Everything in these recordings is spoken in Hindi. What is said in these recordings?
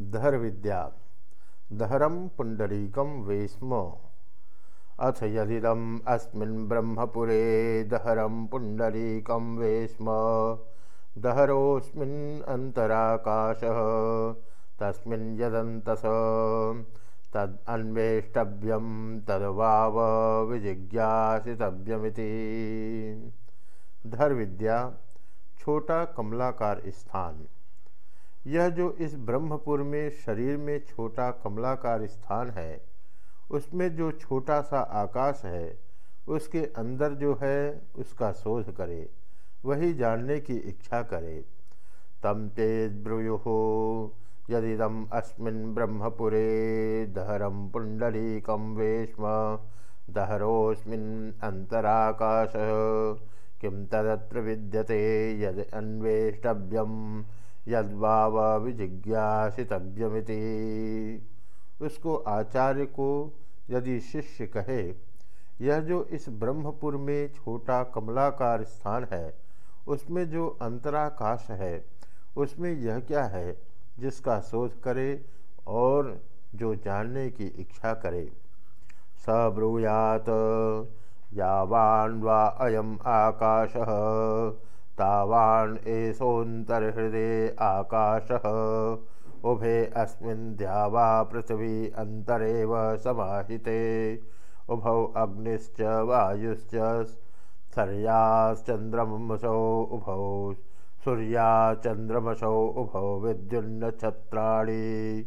धर विद्या दहरम पुंडरीकम वेश्म। अथ यदिदम अस्मिन् ब्रह्मपुरे दहरम पुंडरीकम वेश्म। दहरोस्मिन् अंतराकाशः तस्मिन् यदन्तस। तद अन्वेष्टव्यम तदवाव विजिज्ञासितव्यमिति। धर विद्या छोटा कमलाकार स्थान। यह जो इस ब्रह्मपुर में शरीर में छोटा कमलाकार स्थान है, उसमें जो छोटा सा आकाश है, उसके अंदर जो है, उसका शोध करे, वही जानने की इच्छा करे। तम तेज ब्रुयु, यदिदम अस्मिन् ब्रह्मपुरे दहरम पुंडरीकम वेश्म दहरोस्मिन् अंतराकाश किम तदत्र विद्यते यद अन्वेष्टव्यम। विजिज्ञासितव्यमिति उसको आचार्य को यदि शिष्य कहे, यह जो इस ब्रह्मपुर में छोटा कमलाकार स्थान है, उसमें जो अंतराकाश है, उसमें यह क्या है, जिसका शोध करे और जो जानने की इच्छा करे। सब्रूयात यावान् वा अयम आकाश। तावान् एषोऽन्तर्हृदे आकाशः। उभे अस्मिन् द्यावा पृथ्वी अन्तरेव समाहिते। उभौ अग्निश्च वायुश्च सर्याश्चन्द्रमसौ उभौ सूर्याचन्द्रमसौ उभौ विद्युन्नक्षत्राणि।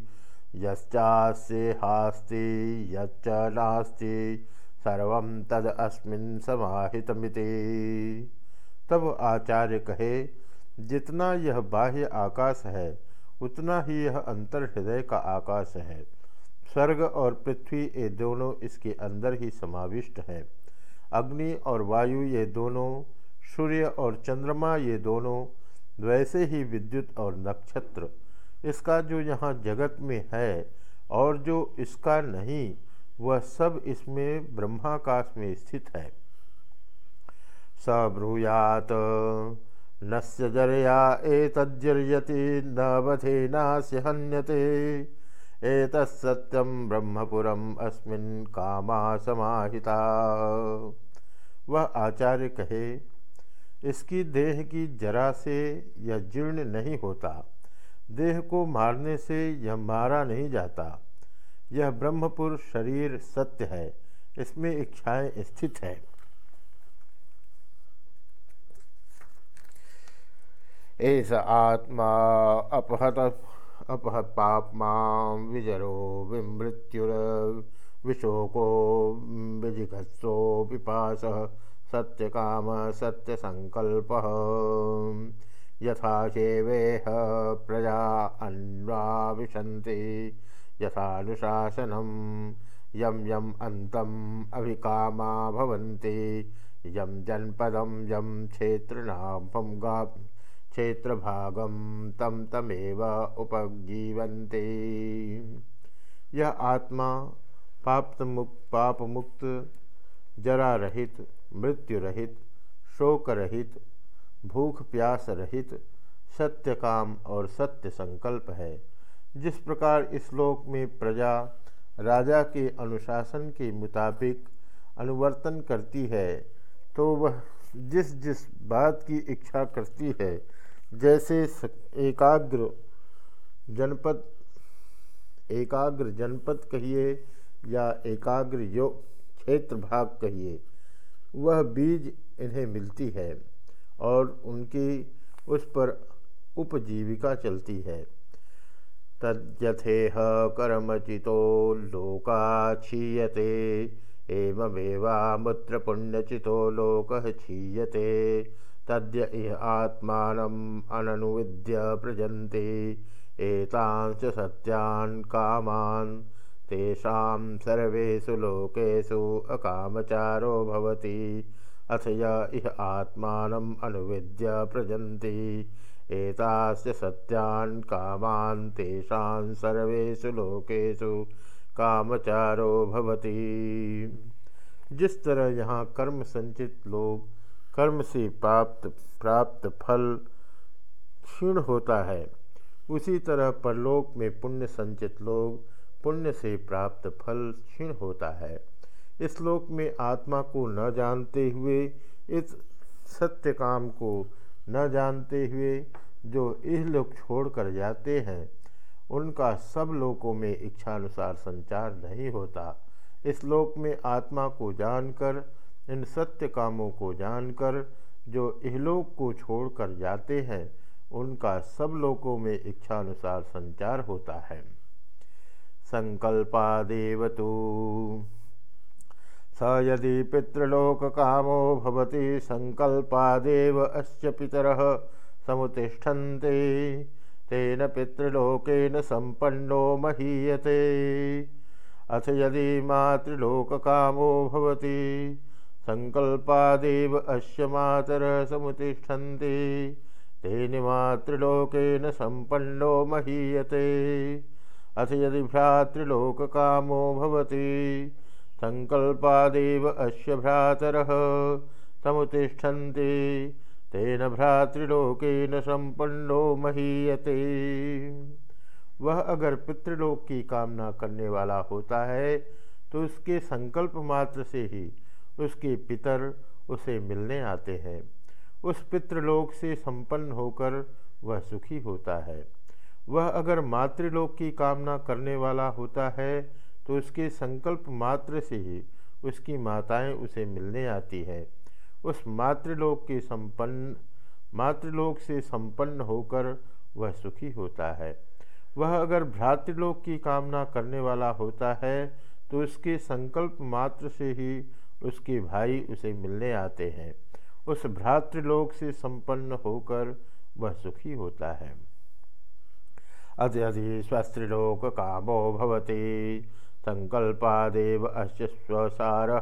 यश्चास्ये हास्ति, यच्च नास्ति, सर्व तद अस्मिन् समाहितमिति। तब आचार्य कहे, जितना यह बाह्य आकाश है, उतना ही यह अंतर हृदय का आकाश है। स्वर्ग और पृथ्वी ये दोनों इसके अंदर ही समाविष्ट हैं। अग्नि और वायु ये दोनों, सूर्य और चंद्रमा ये दोनों, वैसे ही विद्युत और नक्षत्र। इसका जो यहाँ जगत में है और जो इसका नहीं, वह सब इसमें ब्रह्माकाश में स्थित है। स ब्रूयात। नस्य जरया एतज्जर्यति, न बधेनास्य हन्यते। एतत्सत्यम ब्रह्मपुरम अस्मिन् कामा समाहिता। वह आचार्य कहे, इसकी देह की जरा से यह जीर्ण नहीं होता। देह को मारने से यह मारा नहीं जाता। यह ब्रह्मपुर शरीर सत्य है। इसमें इच्छाएँ स्थित है। एस आत्मा अपहत अपहत पापमा विजरो विमृत्युर, विशोको विजिघत्सो पिपास सत्य काम सत्य संकल्प यथा शेवेह प्रजा अन्वाविशन्ति, यथानुशासनम यम यम अंतम अभिकामा भवन्ति यम जनपदम यम क्षेत्रनाभम गा क्षेत्रभागम तम तमेव उपजीवन्ते। यह आत्मा पाप मुक्त पाप मुक्त जरा रहित मृत्यु रहित शोक रहित भूख प्यास रहित सत्य काम और सत्य संकल्प है। जिस प्रकार इस लोक में प्रजा राजा के अनुशासन के मुताबिक अनुवर्तन करती है तो वह जिस जिस बात की इच्छा करती है जैसे एकाग्र जनपद एकाग्र जनपद कहिए या एकाग्र योग क्षेत्र भाग कहिए, वह बीज इन्हें मिलती है और उनकी उस पर उपजीविका चलती है। तद्यथेह कर्मचितो लोका क्षीयते लोकाक्षीयते एवमेवामुत्रपुण्यचितो लोक क्षीयते। तद्य इह आत्मानम् अननुविद्य प्रजन्ति, एतांश्च सत्यान् कामान्। तेषां सर्वेषु लोकेषु अकामचारो भवति। अथ य इह आत्मानम् अनुविद्य प्रजन्ति एतास्य सत्यान् कामान्। तेषां सर्वेषु लोकेषु कामचारो भवति। जिस तरह यहाँ कर्म संचित लोग कर्म से प्राप्त प्राप्त फल क्षीण होता है। उसी तरह परलोक में पुण्य संचित लोग पुण्य से प्राप्त फल क्षीण होता है। इस लोक में आत्मा को न जानते हुए, इस सत्य काम को न जानते हुए, जो इह लोग छोड़ कर जाते हैं, उनका सब लोकों में इच्छानुसार संचार नहीं होता। इस लोक में आत्मा को जानकर इन सत्य कामों को जानकर जो इहलोक को छोड़कर जाते हैं, उनका सब लोकों में इच्छानुसार संचार होता है। संकल्पादेव तो स यदि पितृलोक कामो भवति, संकल्पादेव अस्य पितर समुतिष्ठन्ते, तेन पितृलोकेन संपन्नो महीयते। अथ यदि मातृलोककामो भवति संकल्पादेव अस्य मातरः समुतिष्ठन्ति। तेन मातृलोकेन संपन्नो महीयते। अथ यदि भ्रातृलोककामो भवति, संकल्पादेव अस्य भ्रातरः समुतिष्ठन्ति। तेन भ्रातृलोकेन संपन्नो महीयते। वह अगर पितृलोक की कामना करने वाला होता है तो उसके संकल्प मात्र से ही उसके पितर उसे मिलने आते हैं। उस पितृलोक से संपन्न होकर वह सुखी होता है। वह अगर मातृलोक की कामना करने वाला होता है तो उसके संकल्प मात्र से ही उसकी माताएँ उसे मिलने आती हैं। उस मातृलोक के संपन्न, मातृलोक से संपन्न होकर वह सुखी होता है। वह अगर भ्रातृलोक की कामना करने वाला होता है तो उसके संकल्प मात्र से ही उसके भाई उसे मिलने आते हैं। उस भ्रातृलोक से संपन्न होकर वह सुखी होता है। अत्यधि स्वस्त्रिलोक कामो भवती, संकल्पादेव अश्य स्वसार,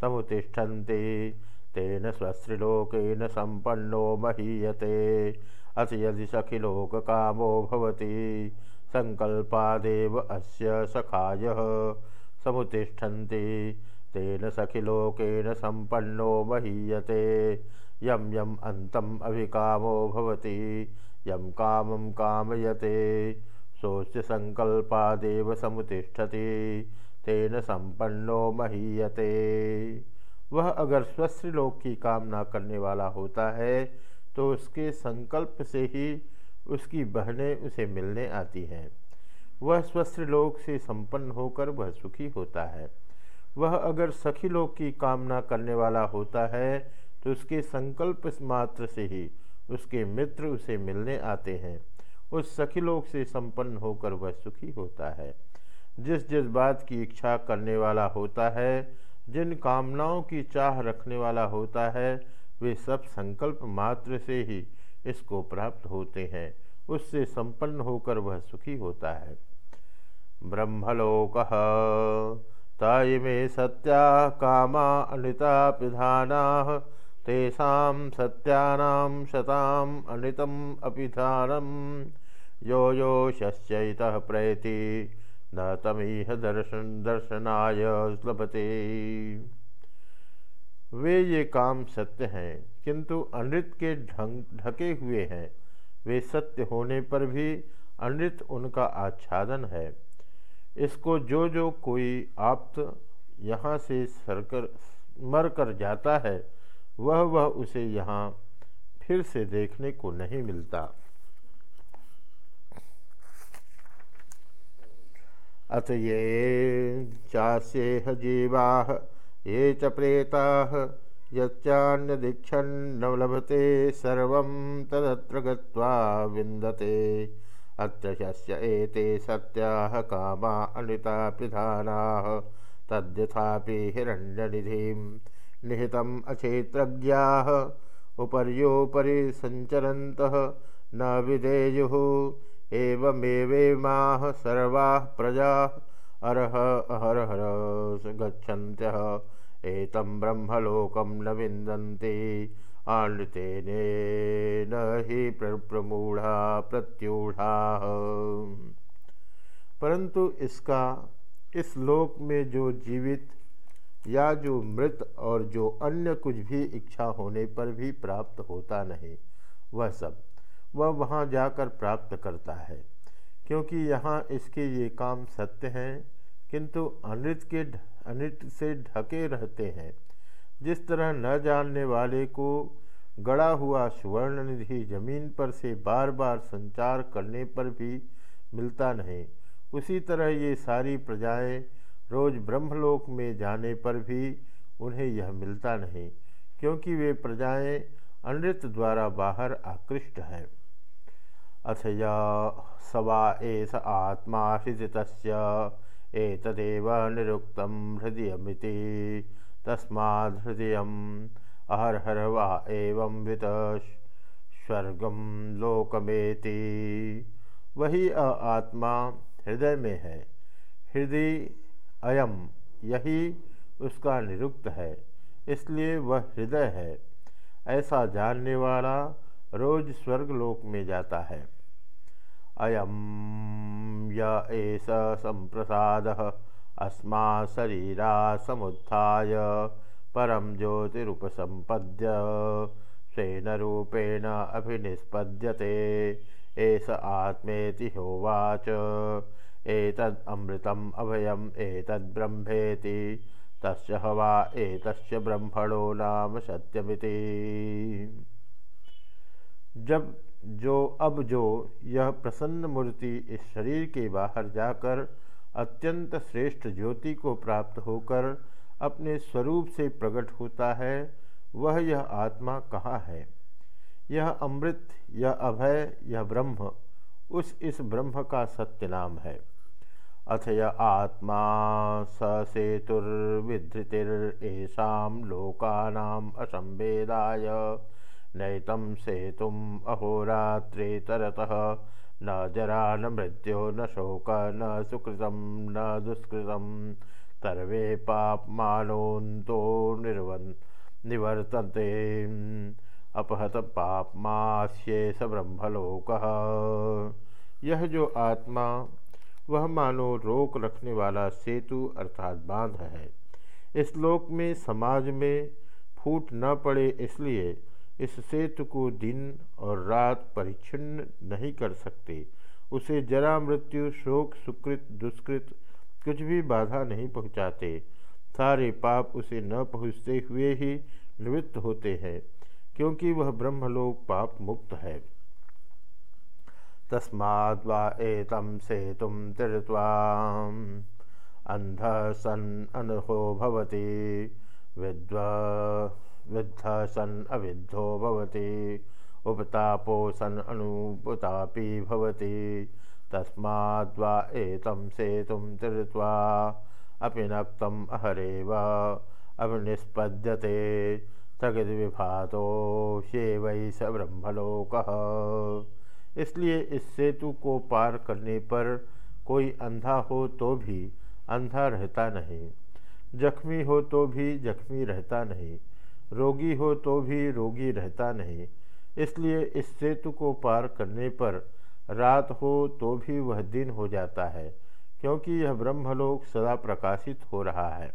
समुतिष्ठन्ते, तेन स्वस्त्रिलोकेन संपन्नो महीयते। अथ यदि सखिलोककामो भवति, संकल्पादेव अस्य सखायः, समुतिष्ठन्ति तेन सखिलोकेन संपन्नो महीयते। यम यम अंतम अभिकामो भवति यम कामं कामयते। सोच संकल्पादेव समुतिष्ठति, तेन संपन्नो महीयते। वह अगर स्वस्थ लोक की कामना करने वाला होता है तो उसके संकल्प से ही उसकी बहनें उसे मिलने आती हैं। वह स्वस्थ लोक से संपन्न होकर वह सुखी होता है। वह अगर सखी लोग की कामना करने वाला होता है तो उसके संकल्प मात्र से ही, उसके मित्र उसे मिलने आते हैं। उस सखी लोग से संपन्न होकर वह सुखी होता है। जिस जिस बात की इच्छा करने वाला होता है, जिन कामनाओं की चाह रखने वाला होता है, वे सब संकल्प मात्र से ही इसको प्राप्त होते हैं। उससे संपन्न होकर वह सुखी होता है। ब्रह्मलोक ताइमे सत्या कामा अनिता पिधाना, तेषा सत्यानां शताम अनितम अपिधानम। यो यो शश्चैत प्रयति न तमीह दर्शन, दर्शनाय लभते। वे ये काम सत्य हैं, किंतु अनृत के ढंग, ढके हुए हैं। वे सत्य होने पर भी अनृत उनका आच्छादन है। इसको जो जो कोई आप्त यहाँ से सरकर मर कर जाता है, वह वह उसे यहाँ फिर से देखने को नहीं मिलता। अथ ये चास्येह जीवा, ये च प्रेता यच्चान्यदीक्षन्न लभते सर्व तदत्र विन्दते। अत्र शस्य एते सत्याः कामा अनिता पिधानाः। तद्यथापि हिरण्यनिधिं निहितम् अक्षेत्रज्ञाः उपर्योपरि सञ्चरन्तः न विधेयुः। एवमेवेमाह सर्वा प्रजा। अरह अहरहर गच्छन्त्यः। एतं ब्रह्मलोकं न विन्दन्ति। आनृतेन ही प्रमूढ़ा प्रत्यूढ़ा। परंतु इसका, इस लोक में जो जीवित या जो मृत और जो अन्य कुछ भी इच्छा होने पर भी प्राप्त होता नहीं, वह सब, वह वहाँ जाकर प्राप्त करता है। क्योंकि यहाँ इसके ये काम सत्य हैं, किंतु अनृत के अनृत से ढके रहते हैं। जिस तरह न जानने वाले को गड़ा हुआ सुवर्ण निधि ज़मीन पर से बार बार संचार करने पर भी मिलता नहीं, उसी तरह ये सारी प्रजाएँ रोज ब्रह्मलोक में जाने पर भी उन्हें यह मिलता नहीं, क्योंकि वे प्रजाएँ अनृत द्वारा बाहर आकृष्ट हैं। अथ य सवा एस आत्मा एतदेव निरुक्त हृदयमिति। तस्माद् हृदय अहरहर वा एवं वित स्वर्गम लोकमेति। वही आत्मा हृदय में है। हृदय अयम यही उसका निरुक्त है, इसलिए वह हृदय है। ऐसा जानने वाला रोज स्वर्गलोक में जाता है। अयम य एष संप्रसाद अस्मा शरीरा समुत्थाय परम ज्योतिरुपसंपद्य स्वेन रूपेण अभिनिष्पद्यते। एष आत्मेति होवाच। एतद् अमृतम् अभयम्, एतद् ब्रह्मेति। तस्य हवा एतस्य ब्रह्मणो नाम सत्यमिति। जब जो, अब जो यह प्रसन्न मूर्ति इस शरीर के बाहर जाकर अत्यंत श्रेष्ठ ज्योति को प्राप्त होकर अपने स्वरूप से प्रकट होता है, वह यह आत्मा कहाँ है? यह अमृत, यह अभय, यह ब्रह्म, उस इस ब्रह्म का सत्य नाम है। अथ य आत्मा स सेतुर्विधृतिर्षा लोकानाम असंवेदाय, नैतं सेतुम् अहोरात्रे तरतः न जरा न मृत्यो न शोक न सुकृतं न दुष्कृतं। सर्वे पापमानोन्तो निर्वन्, निवर्तन्ते। अपहत पापमास्येष ब्रह्मलोक। यह जो आत्मा, वह मानो रोक रखने वाला सेतु अर्थात बाँध है। इस लोक में, समाज में फूट न पड़े इसलिए इस सेतु को दिन और रात परिच्छिन्न नहीं कर सकते। उसे जरा मृत्यु, शोक, सुकृत, दुष्कृत कुछ भी बाधा नहीं पहुँचाते। सारे पाप उसे न पहुँचते हुए ही निवृत्त होते हैं, क्योंकि वह ब्रह्मलोक पाप मुक्त है। तस्माद्वा एतम सेतुम तीर्थवा अंध सन अनहो भवती। विद्वा विद्ध सन् अविद्धो भवति। उपतापो सन् अनुपतापी भवति। तस्माद्वा एतं सेतुं तीर्त्वा अपि नक्तम् अहरेव अभिनिष्पद्यते स्थगितविभातो वै स ब्रह्मलोकः। इसलिए इस सेतु को पार करने पर कोई अंधा हो तो भी अंधा रहता नहीं। जख्मी हो तो भी जख्मी रहता नहीं। रोगी हो तो भी रोगी रहता नहीं। इसलिए इस सेतु को पार करने पर रात हो तो भी वह दिन हो जाता है, क्योंकि यह ब्रह्मलोक सदा प्रकाशित हो रहा है।